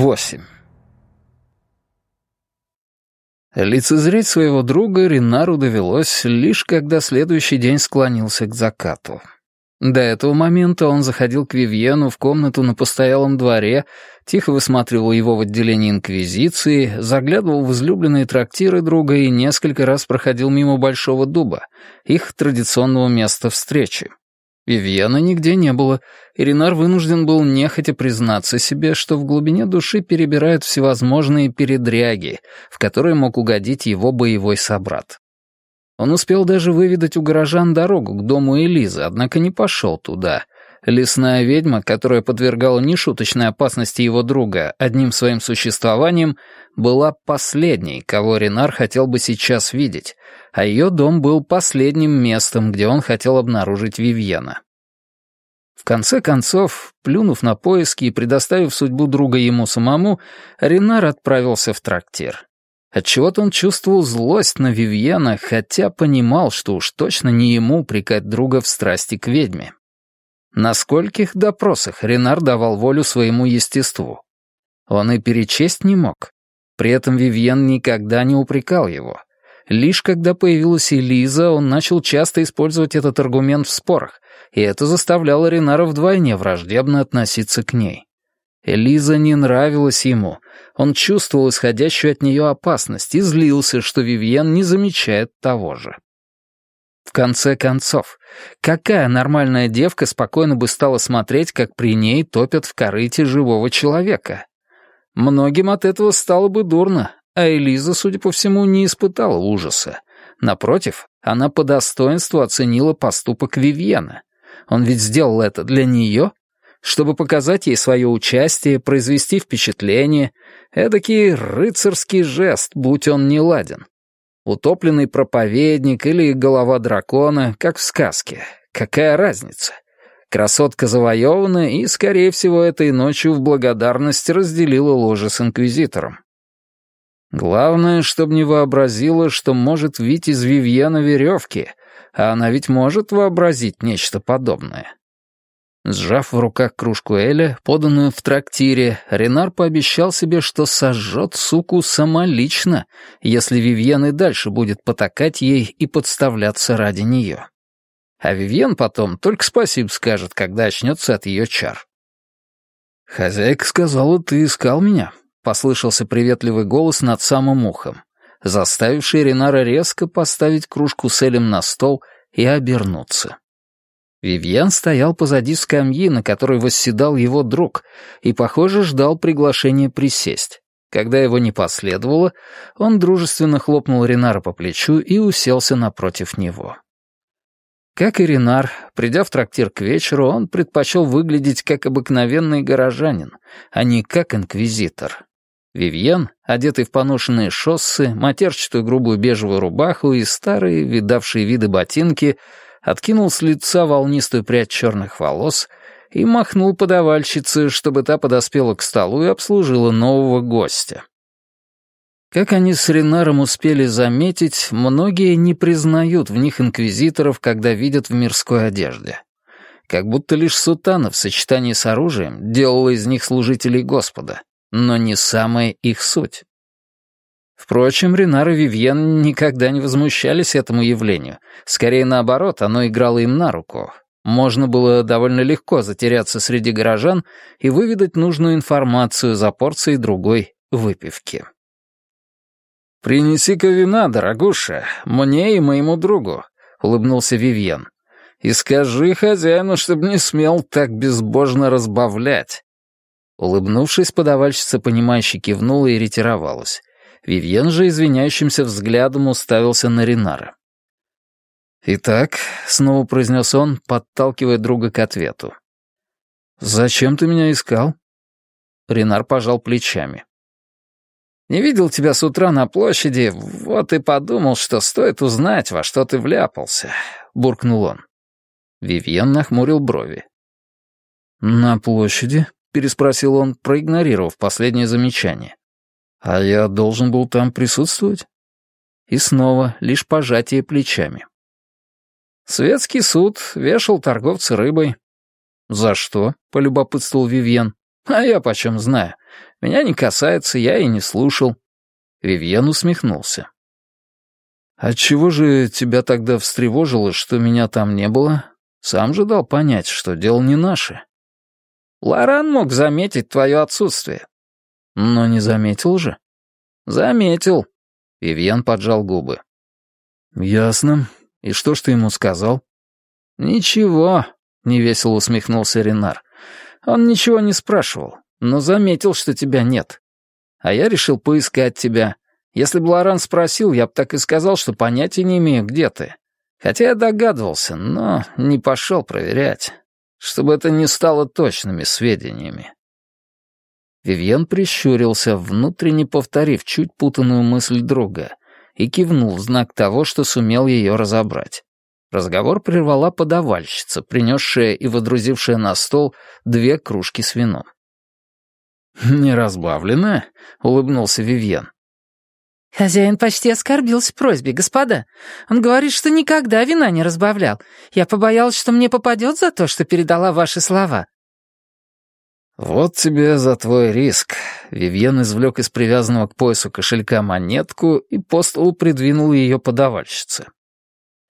Восемь. Лицезреть своего друга Ренару довелось лишь когда следующий день склонился к закату. До этого момента он заходил к Вивьену в комнату на постоялом дворе, тихо высматривал его в отделении Инквизиции, заглядывал в излюбленные трактиры друга и несколько раз проходил мимо Большого Дуба, их традиционного места встречи. Вивьена нигде не было, и Ренар вынужден был нехотя признаться себе, что в глубине души перебирают всевозможные передряги, в которые мог угодить его боевой собрат. Он успел даже выведать у горожан дорогу к дому Элизы, однако не пошел туда. Лесная ведьма, которая подвергала нешуточной опасности его друга одним своим существованием, была последней, кого Ренар хотел бы сейчас видеть, а ее дом был последним местом, где он хотел обнаружить Вивьена. В конце концов, плюнув на поиски и предоставив судьбу друга ему самому, Ренар отправился в трактир. Отчего-то он чувствовал злость на Вивьена, хотя понимал, что уж точно не ему прикать друга в страсти к ведьме. На скольких допросах Ренар давал волю своему естеству? Он и перечесть не мог. При этом Вивьен никогда не упрекал его. Лишь когда появилась Элиза, он начал часто использовать этот аргумент в спорах, и это заставляло Ренара вдвойне враждебно относиться к ней. Элиза не нравилась ему. Он чувствовал исходящую от нее опасность и злился, что Вивьен не замечает того же. В конце концов, какая нормальная девка спокойно бы стала смотреть, как при ней топят в корыте живого человека? Многим от этого стало бы дурно, а Элиза, судя по всему, не испытала ужаса. Напротив, она по достоинству оценила поступок Вивьена. Он ведь сделал это для нее чтобы показать ей свое участие, произвести впечатление, эдакий рыцарский жест, будь он не ладен. Утопленный проповедник или голова дракона, как в сказке. Какая разница? Красотка завоевана и, скорее всего, этой ночью в благодарность разделила ложе с инквизитором. Главное, чтобы не вообразила, что может вить из Вивьена веревки, а она ведь может вообразить нечто подобное. Сжав в руках кружку Эля, поданную в трактире, Ренар пообещал себе, что сожжет суку самолично, если Вивьен и дальше будет потакать ей и подставляться ради нее. А Вивьен потом только спасибо скажет, когда очнется от ее чар. «Хозяйка сказала, ты искал меня», — послышался приветливый голос над самым ухом, заставивший Ренара резко поставить кружку с Элем на стол и обернуться. Вивьен стоял позади скамьи, на которой восседал его друг, и, похоже, ждал приглашения присесть. Когда его не последовало, он дружественно хлопнул Ренара по плечу и уселся напротив него. Как и Ренар, придя в трактир к вечеру, он предпочел выглядеть как обыкновенный горожанин, а не как инквизитор. Вивьен, одетый в поношенные шоссы, матерчатую грубую бежевую рубаху и старые, видавшие виды ботинки — откинул с лица волнистую прядь черных волос и махнул подавальщице, чтобы та подоспела к столу и обслужила нового гостя. Как они с Ренаром успели заметить, многие не признают в них инквизиторов, когда видят в мирской одежде. Как будто лишь сутана в сочетании с оружием делала из них служителей Господа, но не самая их суть. Впрочем, Ренар и Вивьен никогда не возмущались этому явлению. Скорее наоборот, оно играло им на руку. Можно было довольно легко затеряться среди горожан и выведать нужную информацию за порцией другой выпивки. «Принеси-ка вина, дорогуша, мне и моему другу», — улыбнулся Вивьен. «И скажи хозяину, чтобы не смел так безбожно разбавлять». Улыбнувшись, подавальщица, понимающе кивнула и ретировалась. Вивьен же извиняющимся взглядом уставился на Ринара. «Итак», — снова произнес он, подталкивая друга к ответу. «Зачем ты меня искал?» Ренар пожал плечами. «Не видел тебя с утра на площади, вот и подумал, что стоит узнать, во что ты вляпался», — буркнул он. Вивьен нахмурил брови. «На площади?» — переспросил он, проигнорировав последнее замечание. А я должен был там присутствовать? И снова лишь пожатие плечами. Светский суд вешал торговца рыбой. «За что?» — полюбопытствовал Вивьен. «А я почем знаю. Меня не касается, я и не слушал». Вивьен усмехнулся. «Отчего же тебя тогда встревожило, что меня там не было? Сам же дал понять, что дело не наше». «Лоран мог заметить твое отсутствие». «Но не заметил же». «Заметил». Вивьен поджал губы. «Ясно. И что ж ты ему сказал?» «Ничего», — невесело усмехнулся Ренар. «Он ничего не спрашивал, но заметил, что тебя нет. А я решил поискать тебя. Если бы Лоран спросил, я бы так и сказал, что понятия не имею, где ты. Хотя я догадывался, но не пошел проверять, чтобы это не стало точными сведениями». Вивьен прищурился, внутренне повторив чуть путанную мысль друга, и кивнул в знак того, что сумел ее разобрать. Разговор прервала подавальщица, принесшая и водрузившая на стол две кружки с вином. «Не разбавленная?» — улыбнулся Вивьен. «Хозяин почти оскорбился просьбе, господа. Он говорит, что никогда вина не разбавлял. Я побоялась, что мне попадет за то, что передала ваши слова». «Вот тебе за твой риск». Вивьен извлек из привязанного к поясу кошелька монетку и по столу придвинул ее подавальщице.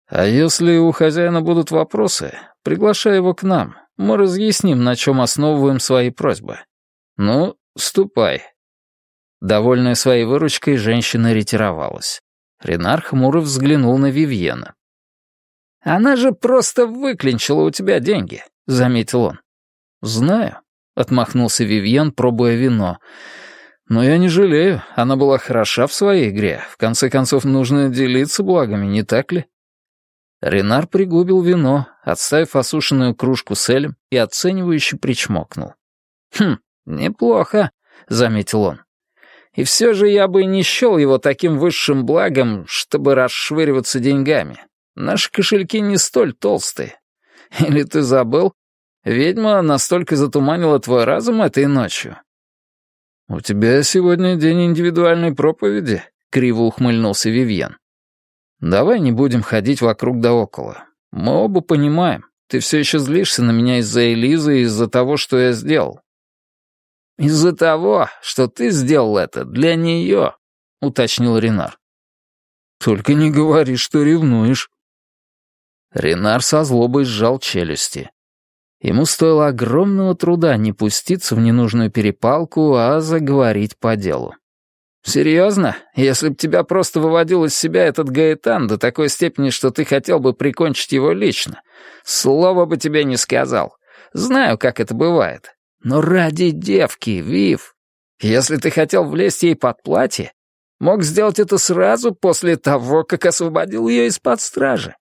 «А если у хозяина будут вопросы, приглашай его к нам. Мы разъясним, на чем основываем свои просьбы. Ну, ступай». Довольная своей выручкой, женщина ретировалась. Ренар хмуро взглянул на Вивьена. «Она же просто выклинчила у тебя деньги», — заметил он. «Знаю», — отмахнулся Вивьен, пробуя вино. «Но я не жалею, она была хороша в своей игре. В конце концов, нужно делиться благами, не так ли?» Ренар пригубил вино, отставив осушенную кружку с элем и оценивающе причмокнул. «Хм, неплохо», — заметил он. «И все же я бы не счел его таким высшим благом, чтобы расшвыриваться деньгами. Наши кошельки не столь толстые. Или ты забыл? Ведьма настолько затуманила твой разум этой ночью». «У тебя сегодня день индивидуальной проповеди», — криво ухмыльнулся Вивьен. Давай не будем ходить вокруг да около. Мы оба понимаем, ты все еще злишься на меня из-за Элизы и из-за того, что я сделал. «Из-за того, что ты сделал это для нее», — уточнил Ренар. «Только не говори, что ревнуешь». Ренар со злобой сжал челюсти. Ему стоило огромного труда не пуститься в ненужную перепалку, а заговорить по делу. «Серьезно? Если б тебя просто выводил из себя этот Гаэтан до такой степени, что ты хотел бы прикончить его лично, слова бы тебе не сказал. Знаю, как это бывает. Но ради девки, Вив, если ты хотел влезть ей под платье, мог сделать это сразу после того, как освободил ее из-под стражи».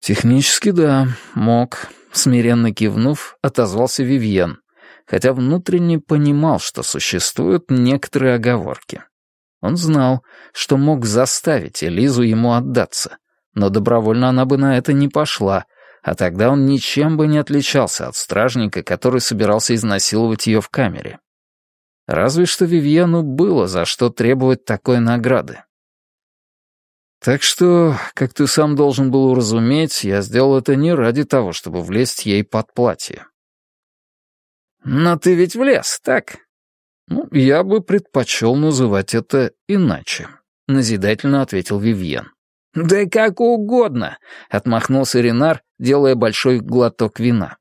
«Технически да, мог», — смиренно кивнув, отозвался Вивьен хотя внутренне понимал, что существуют некоторые оговорки. Он знал, что мог заставить Элизу ему отдаться, но добровольно она бы на это не пошла, а тогда он ничем бы не отличался от стражника, который собирался изнасиловать ее в камере. Разве что Вивьену было за что требовать такой награды. Так что, как ты сам должен был уразуметь, я сделал это не ради того, чтобы влезть ей под платье. «Но ты ведь влез, так?» «Ну, я бы предпочел называть это иначе», — назидательно ответил Вивьен. «Да как угодно», — отмахнулся Ренар, делая большой глоток вина.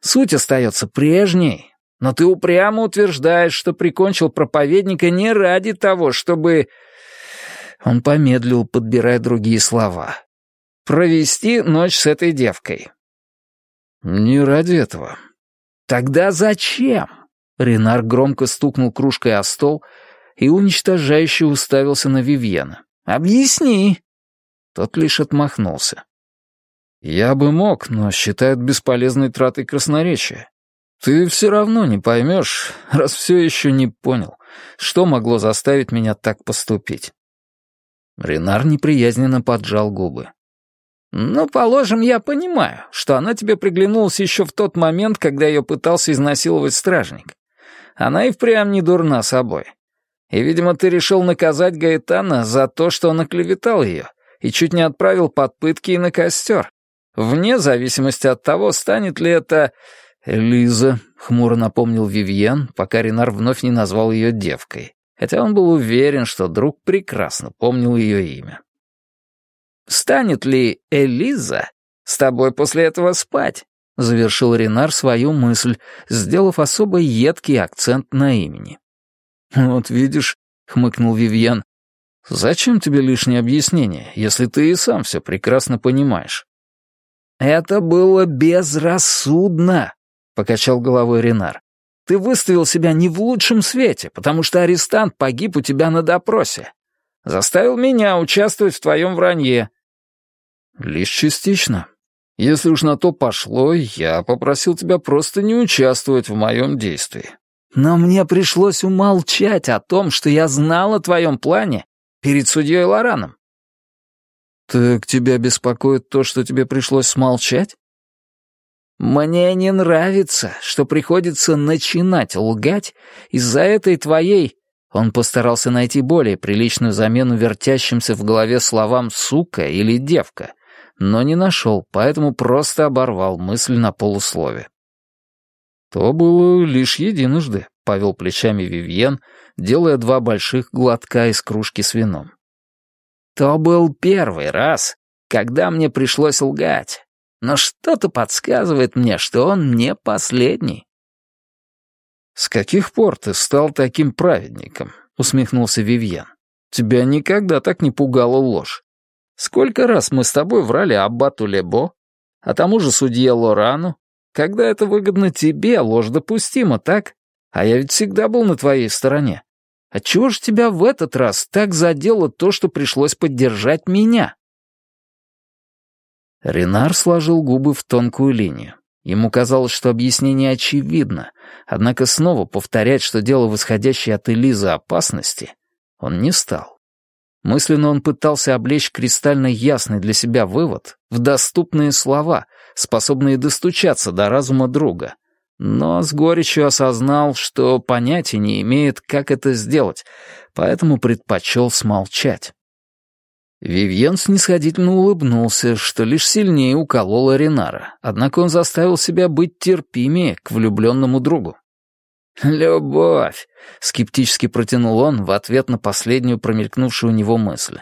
«Суть остается прежней, но ты упрямо утверждаешь, что прикончил проповедника не ради того, чтобы...» Он помедлил, подбирая другие слова. «Провести ночь с этой девкой». «Не ради этого. «Тогда зачем?» Ренар громко стукнул кружкой о стол и уничтожающе уставился на Вивьена. «Объясни!» Тот лишь отмахнулся. «Я бы мог, но считают бесполезной тратой красноречия. Ты все равно не поймешь, раз все еще не понял, что могло заставить меня так поступить». Ренар неприязненно поджал губы. «Ну, положим, я понимаю, что она тебе приглянулась еще в тот момент, когда ее пытался изнасиловать стражник. Она и впрямь не дурна собой. И, видимо, ты решил наказать Гаэтана за то, что он оклеветал ее, и чуть не отправил под пытки и на костер. Вне зависимости от того, станет ли это... «Элиза», — хмуро напомнил Вивьен, пока Ренар вновь не назвал ее девкой, хотя он был уверен, что друг прекрасно помнил ее имя. «Станет ли Элиза с тобой после этого спать?» — завершил Ренар свою мысль, сделав особо едкий акцент на имени. «Вот видишь», — хмыкнул Вивьен, — «зачем тебе лишнее объяснение, если ты и сам все прекрасно понимаешь?» «Это было безрассудно», — покачал головой Ренар. «Ты выставил себя не в лучшем свете, потому что арестант погиб у тебя на допросе. Заставил меня участвовать в твоем вранье». «Лишь частично. Если уж на то пошло, я попросил тебя просто не участвовать в моем действии». «Но мне пришлось умолчать о том, что я знал о твоем плане перед судьей Лораном». «Так тебя беспокоит то, что тебе пришлось смолчать?» «Мне не нравится, что приходится начинать лгать из-за этой твоей...» Он постарался найти более приличную замену вертящимся в голове словам «сука» или «девка», но не нашел, поэтому просто оборвал мысль на полуслове. «То было лишь единожды», — повел плечами Вивьен, делая два больших глотка из кружки с вином. «То был первый раз, когда мне пришлось лгать, но что-то подсказывает мне, что он не последний». «С каких пор ты стал таким праведником?» — усмехнулся Вивьен. «Тебя никогда так не пугала ложь. Сколько раз мы с тобой врали Аббату Лебо, а тому же судье Лорану? Когда это выгодно тебе, ложь допустима, так? А я ведь всегда был на твоей стороне. Отчего же тебя в этот раз так задело то, что пришлось поддержать меня?» Ренар сложил губы в тонкую линию. Ему казалось, что объяснение очевидно, однако снова повторять, что дело в исходящей от Элизы опасности, он не стал. Мысленно он пытался облечь кристально ясный для себя вывод в доступные слова, способные достучаться до разума друга. Но с горечью осознал, что понятия не имеет, как это сделать, поэтому предпочел смолчать. Вивьен снисходительно улыбнулся, что лишь сильнее уколола Ренара, однако он заставил себя быть терпимее к влюбленному другу. «Любовь», — скептически протянул он в ответ на последнюю промелькнувшую у него мысль.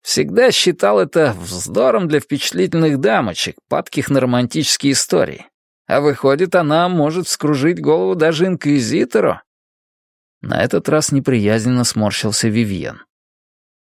«Всегда считал это вздором для впечатлительных дамочек, падких на романтические истории. А выходит, она может вскружить голову даже инквизитору». На этот раз неприязненно сморщился Вивьен.